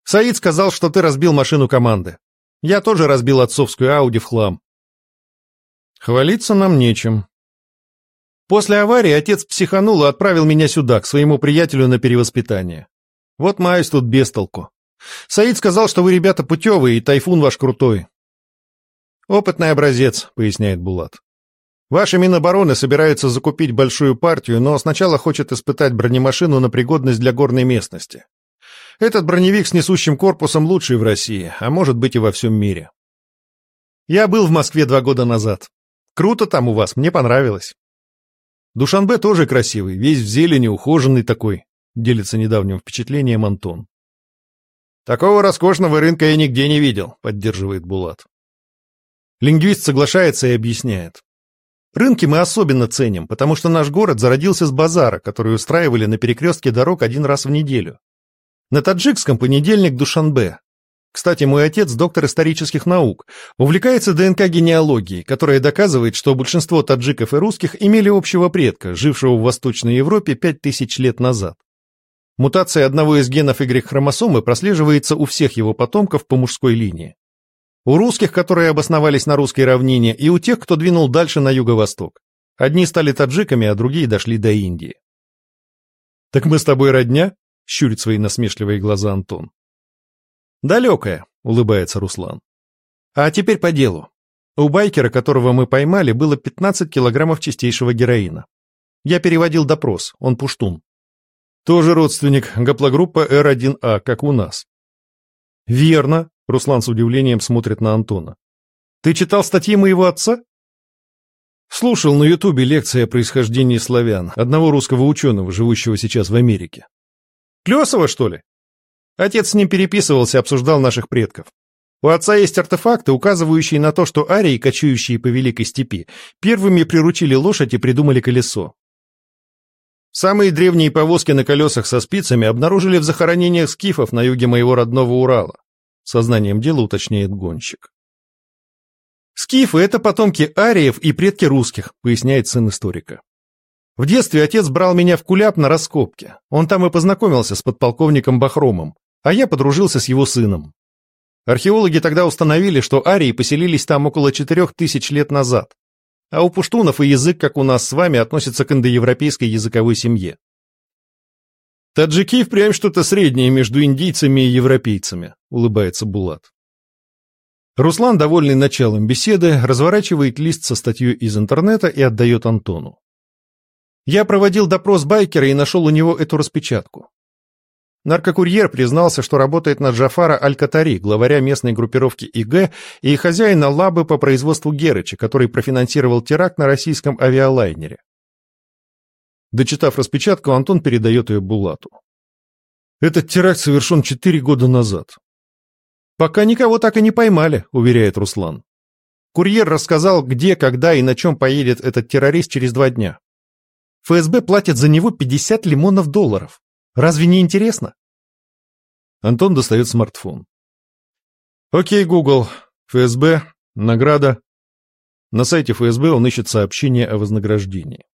«Саид сказал, что ты разбил машину команды. Я тоже разбил отцовскую Ауди в хлам». «Хвалиться нам нечем». После аварии отец психанул и отправил меня сюда, к своему приятелю на перевоспитание. Вот маюсь тут без толку. Саид сказал, что вы, ребята, путевые, и тайфун ваш крутой. «Опытный образец», — поясняет Булат. «Ваши Минобороны собираются закупить большую партию, но сначала хочет испытать бронемашину на пригодность для горной местности. Этот броневик с несущим корпусом лучший в России, а может быть и во всем мире. Я был в Москве два года назад. Круто там у вас, мне понравилось. Душанбе тоже красивый, весь в зелени, ухоженный такой, делится недавним впечатлением Антон. Такого роскошного рынка я нигде не видел, поддерживает Булат. Лингвист соглашается и объясняет. Рынки мы особенно ценим, потому что наш город зародился с базара, который устраивали на перекрестке дорог один раз в неделю. На таджикском понедельник Душанбе. Кстати, мой отец доктор исторических наук, увлекается ДНК-генеалогией, которая доказывает, что большинство таджиков и русских имели общего предка, жившего в Восточной Европе 5000 лет назад. Мутация одного из генов Y-хромосомы прослеживается у всех его потомков по мужской линии. У русских, которые обосновались на русской равнине, и у тех, кто двинул дальше на юго-восток. Одни стали таджиками, а другие дошли до Индии. «Так мы с тобой родня?» — щурит свои насмешливые глаза Антон. «Далекая», — улыбается Руслан. «А теперь по делу. У байкера, которого мы поймали, было 15 килограммов чистейшего героина. Я переводил допрос, он пуштун. Тоже родственник, гаплогруппа R1A, как у нас. Верно, Руслан с удивлением смотрит на Антона. Ты читал статьи моего отца? Слушал на Ютубе лекции о происхождении славян, одного русского ученого, живущего сейчас в Америке. Клесова, что ли? Отец с ним переписывался, обсуждал наших предков. У отца есть артефакты, указывающие на то, что арии, кочующие по Великой Степи, первыми приручили лошадь и придумали колесо. Самые древние повозки на колесах со спицами обнаружили в захоронениях скифов на юге моего родного Урала. Сознанием дела уточняет гонщик. Скифы — это потомки ариев и предки русских, поясняет сын историка. В детстве отец брал меня в куляп на раскопке. Он там и познакомился с подполковником Бахромом, а я подружился с его сыном. Археологи тогда установили, что арии поселились там около четырех тысяч лет назад. А у пуштунов и язык, как у нас с вами, относится к индоевропейской языковой семье. Таджики впрямь что-то среднее между индийцами и европейцами, улыбается Булат. Руслан, довольный началом беседы, разворачивает лист со статьей из интернета и отдает Антону. Я проводил допрос байкера и нашел у него эту распечатку. Наркокурьер признался, что работает на Джафара Аль-Катари, главаря местной группировки ИГ и хозяина лабы по производству Герыча, который профинансировал теракт на российском авиалайнере. Дочитав распечатку, Антон передает ее Булату. Этот теракт совершен четыре года назад. Пока никого так и не поймали, уверяет Руслан. Курьер рассказал, где, когда и на чем поедет этот террорист через два дня. ФСБ платит за него 50 лимонов долларов. Разве не интересно? Антон достает смартфон. Окей, Google. ФСБ. Награда. На сайте ФСБ он ищет сообщение о вознаграждении.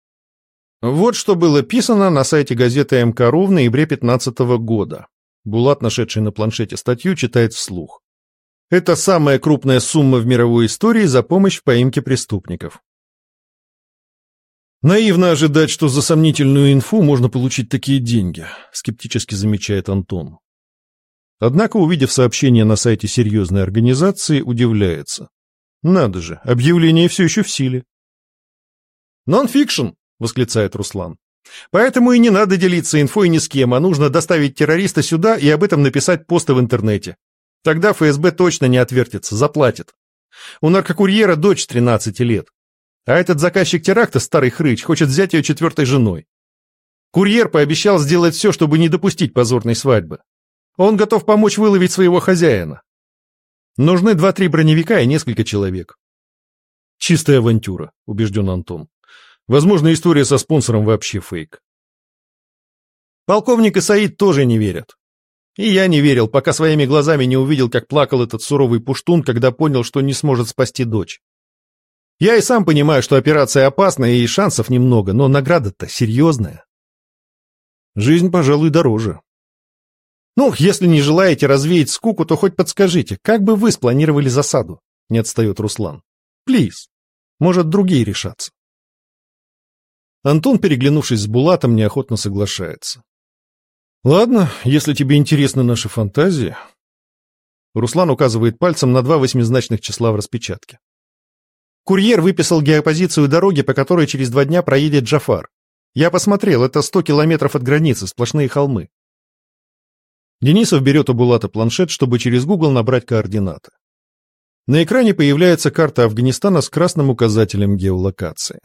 Вот что было писано на сайте газеты МКРУ в ноябре 15 года. Булат, нашедший на планшете статью, читает вслух. Это самая крупная сумма в мировой истории за помощь в поимке преступников. Наивно ожидать, что за сомнительную инфу можно получить такие деньги, скептически замечает Антон. Однако, увидев сообщение на сайте серьезной организации, удивляется. Надо же, объявление все еще в силе. «Нон-фикшн!» — восклицает Руслан. «Поэтому и не надо делиться инфой ни с кем, а нужно доставить террориста сюда и об этом написать посты в интернете. Тогда ФСБ точно не отвертится, заплатит. У наркокурьера дочь 13 лет. А этот заказчик теракта, старый хрыч, хочет взять ее четвертой женой. Курьер пообещал сделать все, чтобы не допустить позорной свадьбы. Он готов помочь выловить своего хозяина. Нужны два-три броневика и несколько человек. Чистая авантюра, убежден Антон. Возможно, история со спонсором вообще фейк. Полковник и Саид тоже не верят. И я не верил, пока своими глазами не увидел, как плакал этот суровый пуштун, когда понял, что не сможет спасти дочь. Я и сам понимаю, что операция опасная и шансов немного, но награда-то серьезная. Жизнь, пожалуй, дороже. Ну, если не желаете развеять скуку, то хоть подскажите, как бы вы спланировали засаду? Не отстает Руслан. Плиз. Может, другие решатся. Антон, переглянувшись с Булатом, неохотно соглашается. Ладно, если тебе интересны наши фантазии. Руслан указывает пальцем на два восьмизначных числа в распечатке. Курьер выписал геопозицию дороги, по которой через два дня проедет Джафар. Я посмотрел, это сто километров от границы, сплошные холмы. Денисов берет у Булата планшет, чтобы через Google набрать координаты. На экране появляется карта Афганистана с красным указателем геолокации.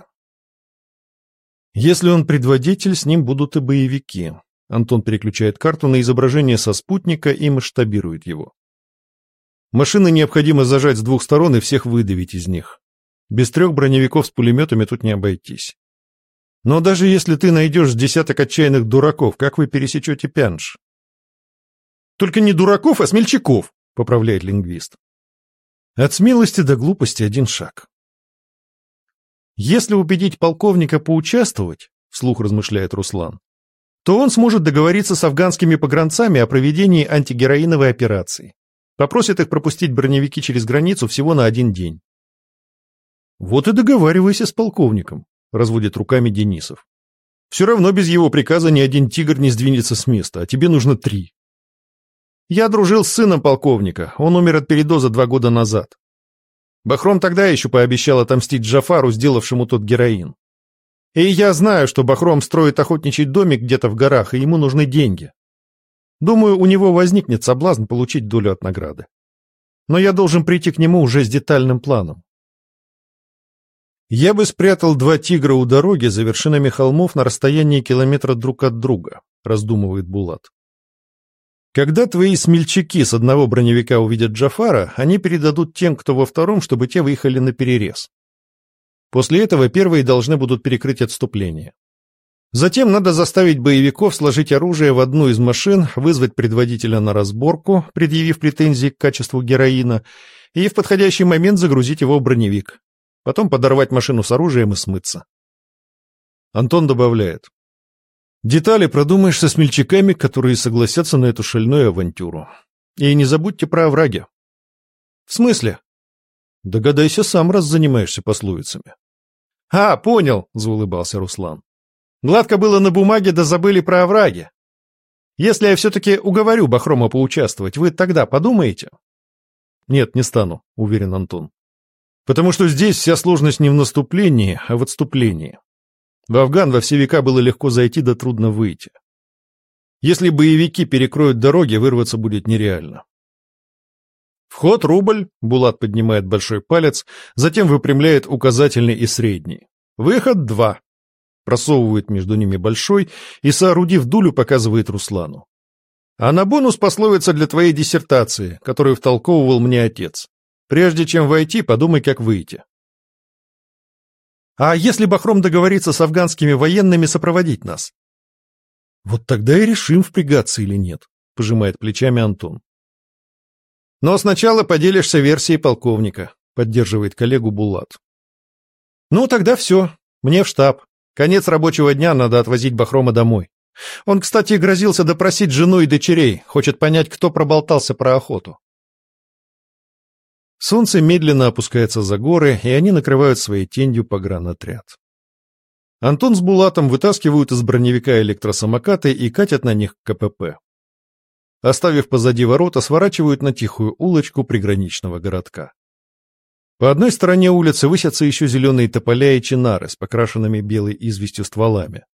Если он предводитель, с ним будут и боевики. Антон переключает карту на изображение со спутника и масштабирует его. Машины необходимо зажать с двух сторон и всех выдавить из них. Без трех броневиков с пулеметами тут не обойтись. Но даже если ты найдешь десяток отчаянных дураков, как вы пересечете Пянш? Только не дураков, а смельчаков, поправляет лингвист. От смелости до глупости один шаг. Если убедить полковника поучаствовать, вслух размышляет Руслан, то он сможет договориться с афганскими погранцами о проведении антигероиновой операции. Попросит их пропустить броневики через границу всего на один день. Вот и договаривайся с полковником, разводит руками Денисов. Все равно без его приказа ни один тигр не сдвинется с места, а тебе нужно три. Я дружил с сыном полковника, он умер от передоза два года назад. Бахром тогда еще пообещал отомстить Джафару, сделавшему тот героин. И я знаю, что Бахром строит охотничий домик где-то в горах, и ему нужны деньги. Думаю, у него возникнет соблазн получить долю от награды. Но я должен прийти к нему уже с детальным планом. Я бы спрятал два тигра у дороги за вершинами холмов на расстоянии километра друг от друга, раздумывает Булат. Когда твои смельчаки с одного броневика увидят Джафара, они передадут тем, кто во втором, чтобы те выехали на перерез. После этого первые должны будут перекрыть отступление. Затем надо заставить боевиков сложить оружие в одну из машин, вызвать предводителя на разборку, предъявив претензии к качеству героина, и в подходящий момент загрузить его в броневик. Потом подорвать машину с оружием и смыться. Антон добавляет. Детали продумаешь со смельчаками, которые согласятся на эту шальную авантюру. И не забудьте про овраги. В смысле? Догадайся сам, раз занимаешься пословицами. А, понял, заулыбался Руслан. Гладко было на бумаге, да забыли про овраги. Если я все-таки уговорю Бахрома поучаствовать, вы тогда подумаете? Нет, не стану, уверен Антон. Потому что здесь вся сложность не в наступлении, а в отступлении. В Афган во все века было легко зайти, да трудно выйти. Если боевики перекроют дороги, вырваться будет нереально. Вход рубль, Булат поднимает большой палец, затем выпрямляет указательный и средний. Выход два просовывает между ними большой и, соорудив дулю, показывает Руслану. А на бонус пословица для твоей диссертации, которую втолковывал мне отец. Прежде чем войти, подумай, как выйти. А если Бахром договорится с афганскими военными сопроводить нас? Вот тогда и решим, впрягаться или нет, пожимает плечами Антон. Но сначала поделишься версией полковника, поддерживает коллегу Булат. Ну, тогда все, мне в штаб. Конец рабочего дня, надо отвозить Бахрома домой. Он, кстати, грозился допросить жену и дочерей, хочет понять, кто проболтался про охоту. Солнце медленно опускается за горы, и они накрывают своей тенью погранотряд. Антон с Булатом вытаскивают из броневика электросамокаты и катят на них КПП. Оставив позади ворота, сворачивают на тихую улочку приграничного городка. По одной стороне улицы высятся еще зеленые тополя и чинары с покрашенными белой известью стволами.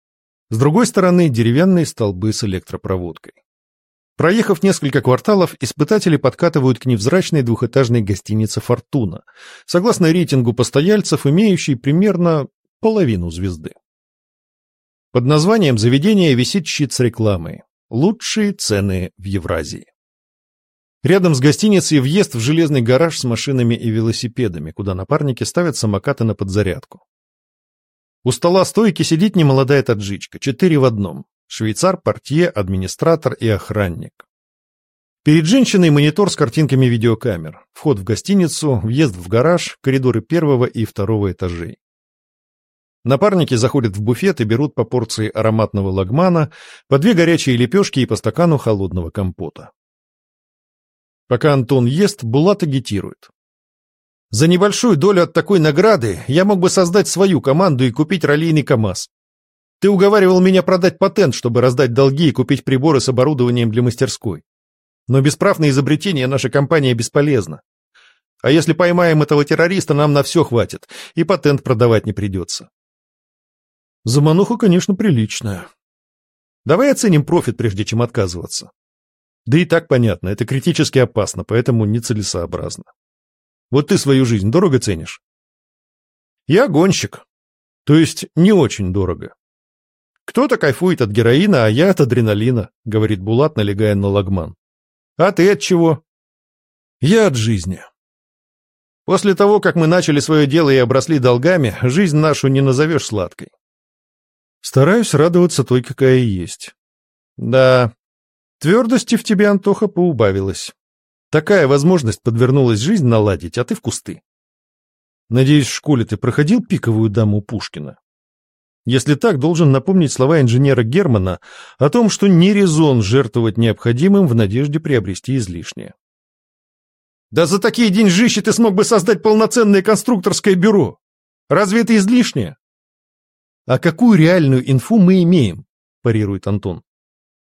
С другой стороны деревянные столбы с электропроводкой. Проехав несколько кварталов, испытатели подкатывают к невзрачной двухэтажной гостинице «Фортуна», согласно рейтингу постояльцев, имеющей примерно половину звезды. Под названием заведения висит щит с рекламой «Лучшие цены в Евразии». Рядом с гостиницей въезд в железный гараж с машинами и велосипедами, куда напарники ставят самокаты на подзарядку. У стола стойки сидит немолодая таджичка, четыре в одном. Швейцар, портье, администратор и охранник. Перед женщиной монитор с картинками видеокамер. Вход в гостиницу, въезд в гараж, коридоры первого и второго этажей. Напарники заходят в буфет и берут по порции ароматного лагмана, по две горячие лепешки и по стакану холодного компота. Пока Антон ест, Булат агитирует. За небольшую долю от такой награды я мог бы создать свою команду и купить раллийный КАМАЗ. Ты уговаривал меня продать патент, чтобы раздать долги и купить приборы с оборудованием для мастерской. Но без прав на изобретение наша компания бесполезна. А если поймаем этого террориста, нам на все хватит, и патент продавать не придется. Замануха, конечно, приличная. Давай оценим профит, прежде чем отказываться. Да и так понятно, это критически опасно, поэтому нецелесообразно. Вот ты свою жизнь дорого ценишь? Я гонщик. То есть не очень дорого. Кто-то кайфует от героина, а я от адреналина, говорит Булат, налегая на лагман. А ты от чего? Я от жизни. После того, как мы начали свое дело и обросли долгами, жизнь нашу не назовешь сладкой. Стараюсь радоваться той, какая есть. Да, твердости в тебе, Антоха, поубавилась. Такая возможность подвернулась жизнь наладить, а ты в кусты. Надеюсь, в школе ты проходил пиковую даму Пушкина? Если так, должен напомнить слова инженера Германа о том, что не резон жертвовать необходимым в надежде приобрести излишнее. Да за такие деньжищи ты смог бы создать полноценное конструкторское бюро. Разве это излишнее? А какую реальную инфу мы имеем? парирует Антон.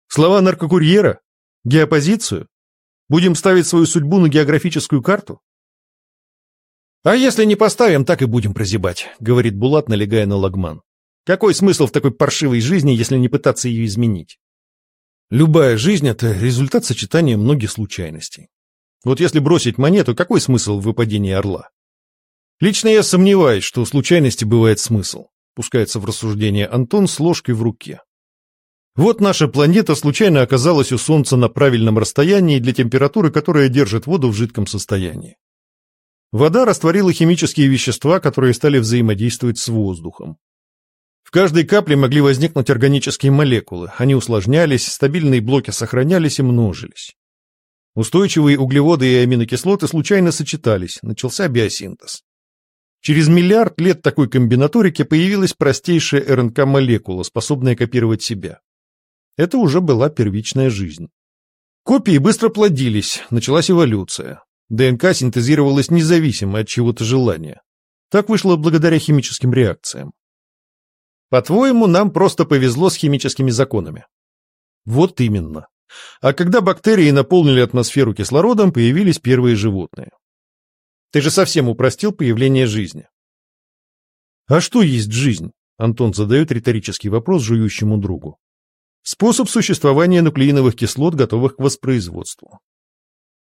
Слова наркокурьера? Геопозицию? Будем ставить свою судьбу на географическую карту? А если не поставим, так и будем прозябать, говорит Булат, налегая на лагман. Какой смысл в такой паршивой жизни, если не пытаться ее изменить? Любая жизнь — это результат сочетания многих случайностей. Вот если бросить монету, какой смысл в выпадении орла? Лично я сомневаюсь, что у случайности бывает смысл, пускается в рассуждение Антон с ложкой в руке. Вот наша планета случайно оказалась у Солнца на правильном расстоянии для температуры, которая держит воду в жидком состоянии. Вода растворила химические вещества, которые стали взаимодействовать с воздухом. Каждой капле могли возникнуть органические молекулы, они усложнялись, стабильные блоки сохранялись и множились. Устойчивые углеводы и аминокислоты случайно сочетались, начался биосинтез. Через миллиард лет такой комбинаторики появилась простейшая РНК-молекула, способная копировать себя. Это уже была первичная жизнь. Копии быстро плодились, началась эволюция. ДНК синтезировалась независимо от чего-то желания. Так вышло благодаря химическим реакциям. По-твоему, нам просто повезло с химическими законами? Вот именно. А когда бактерии наполнили атмосферу кислородом, появились первые животные. Ты же совсем упростил появление жизни. А что есть жизнь? Антон задает риторический вопрос жующему другу. Способ существования нуклеиновых кислот, готовых к воспроизводству.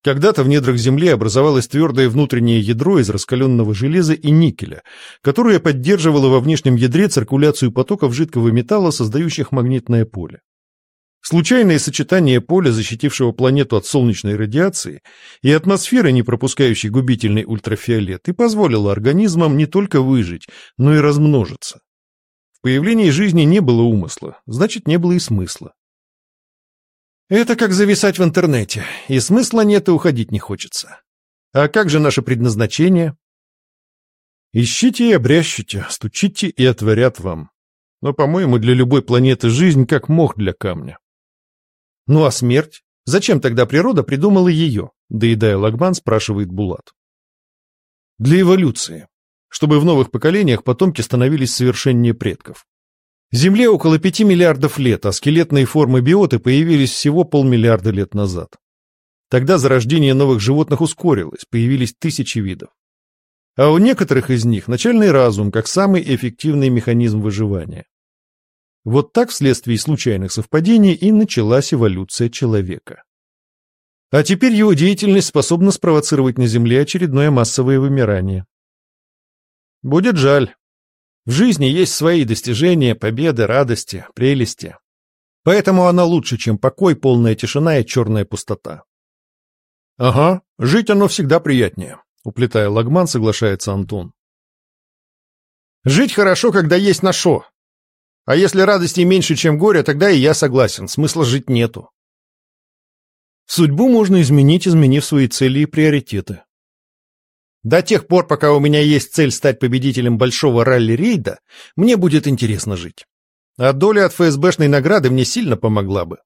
Когда-то в недрах Земли образовалось твердое внутреннее ядро из раскаленного железа и никеля, которое поддерживало во внешнем ядре циркуляцию потоков жидкого металла, создающих магнитное поле. Случайное сочетание поля, защитившего планету от солнечной радиации, и атмосферы, не пропускающей губительный ультрафиолет, и позволило организмам не только выжить, но и размножиться. В появлении жизни не было умысла, значит, не было и смысла. Это как зависать в интернете, и смысла нет, и уходить не хочется. А как же наше предназначение? Ищите и обрящите, стучите и отворят вам. Но, по-моему, для любой планеты жизнь как мох для камня. Ну а смерть? Зачем тогда природа придумала ее? Доедая лагман, спрашивает Булат. Для эволюции. Чтобы в новых поколениях потомки становились совершеннее предков. Земле около пяти миллиардов лет, а скелетные формы биоты появились всего полмиллиарда лет назад. Тогда зарождение новых животных ускорилось, появились тысячи видов. А у некоторых из них начальный разум как самый эффективный механизм выживания. Вот так вследствие случайных совпадений и началась эволюция человека. А теперь его деятельность способна спровоцировать на Земле очередное массовое вымирание. Будет жаль. В жизни есть свои достижения, победы, радости, прелести. Поэтому она лучше, чем покой, полная тишина и черная пустота. Ага, жить оно всегда приятнее, уплетая лагман, соглашается Антон. Жить хорошо, когда есть на шо, а если радости меньше, чем горя, тогда и я согласен, смысла жить нету. Судьбу можно изменить, изменив свои цели и приоритеты. До тех пор, пока у меня есть цель стать победителем большого ралли-рейда, мне будет интересно жить. А доля от ФСБшной награды мне сильно помогла бы.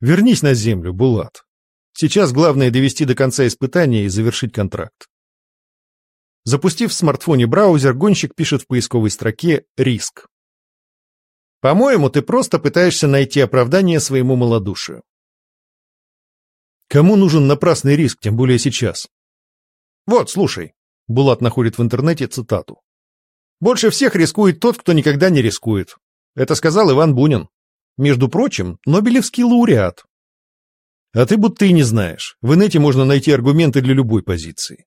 Вернись на землю, Булат. Сейчас главное довести до конца испытания и завершить контракт. Запустив в смартфоне браузер, гонщик пишет в поисковой строке «Риск». По-моему, ты просто пытаешься найти оправдание своему малодушию. Кому нужен напрасный риск, тем более сейчас? Вот, слушай. Булат находит в интернете цитату. Больше всех рискует тот, кто никогда не рискует. Это сказал Иван Бунин. Между прочим, Нобелевский лауреат. А ты будто и не знаешь. В инете можно найти аргументы для любой позиции.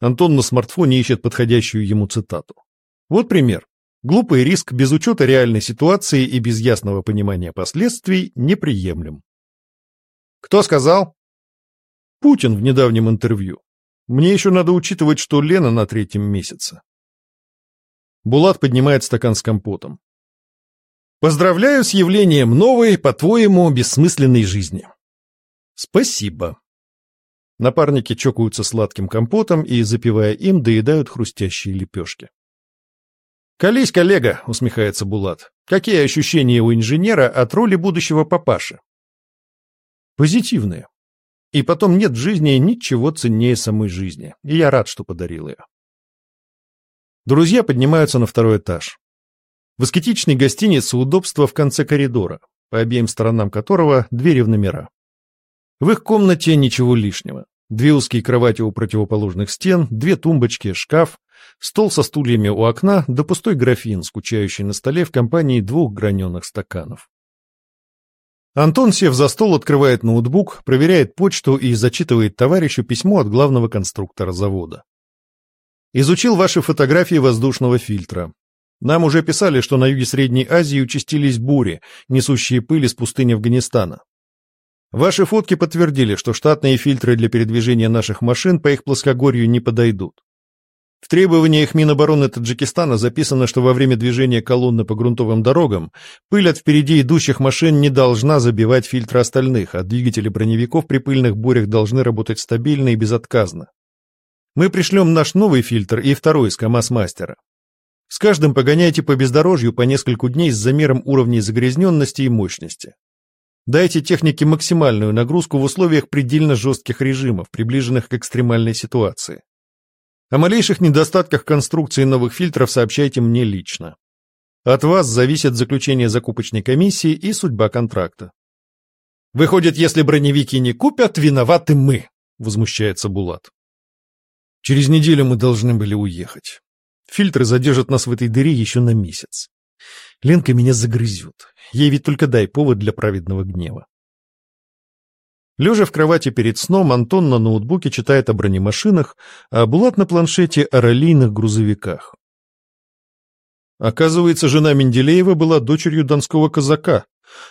Антон на смартфоне ищет подходящую ему цитату. Вот пример. Глупый риск без учета реальной ситуации и без ясного понимания последствий неприемлем. Кто сказал? Путин в недавнем интервью. Мне еще надо учитывать, что Лена на третьем месяце. Булат поднимает стакан с компотом. Поздравляю с явлением новой, по-твоему, бессмысленной жизни. Спасибо. Напарники чокаются сладким компотом и, запивая им, доедают хрустящие лепешки. «Колись, коллега!» — усмехается Булат. «Какие ощущения у инженера от роли будущего папаши?» «Позитивные. И потом нет в жизни ничего ценнее самой жизни, и я рад, что подарил ее». Друзья поднимаются на второй этаж. В аскетичной гостинице удобство в конце коридора, по обеим сторонам которого двери в номера. В их комнате ничего лишнего. Две узкие кровати у противоположных стен, две тумбочки, шкаф, стол со стульями у окна, да пустой графин, скучающий на столе в компании двух граненых стаканов. Антон, сев за стол, открывает ноутбук, проверяет почту и зачитывает товарищу письмо от главного конструктора завода. Изучил ваши фотографии воздушного фильтра. Нам уже писали, что на юге Средней Азии участились бури, несущие пыль из пустыни Афганистана. Ваши фотки подтвердили, что штатные фильтры для передвижения наших машин по их плоскогорью не подойдут. В требованиях Минобороны Таджикистана записано, что во время движения колонны по грунтовым дорогам пыль от впереди идущих машин не должна забивать фильтры остальных, а двигатели броневиков при пыльных бурях должны работать стабильно и безотказно. Мы пришлем наш новый фильтр и второй из КАМАЗ-мастера. С каждым погоняйте по бездорожью по нескольку дней с замером уровней загрязненности и мощности. Дайте технике максимальную нагрузку в условиях предельно жестких режимов, приближенных к экстремальной ситуации. О малейших недостатках конструкции новых фильтров сообщайте мне лично. От вас зависит заключение закупочной комиссии и судьба контракта. Выходит, если броневики не купят, виноваты мы, возмущается Булат. Через неделю мы должны были уехать. Фильтры задержат нас в этой дыре еще на месяц. Ленка меня загрызет. Ей ведь только дай повод для праведного гнева. Лежа в кровати перед сном, Антон на ноутбуке читает о бронемашинах, а Булат на планшете о раллийных грузовиках. Оказывается, жена Менделеева была дочерью донского казака,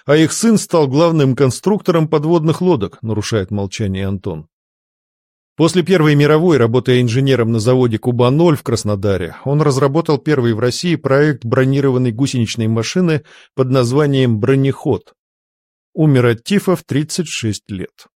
а их сын стал главным конструктором подводных лодок, нарушает молчание Антон. После Первой мировой, работая инженером на заводе Куба-0 в Краснодаре, он разработал первый в России проект бронированной гусеничной машины под названием «Бронеход». Умер от тифа в 36 лет.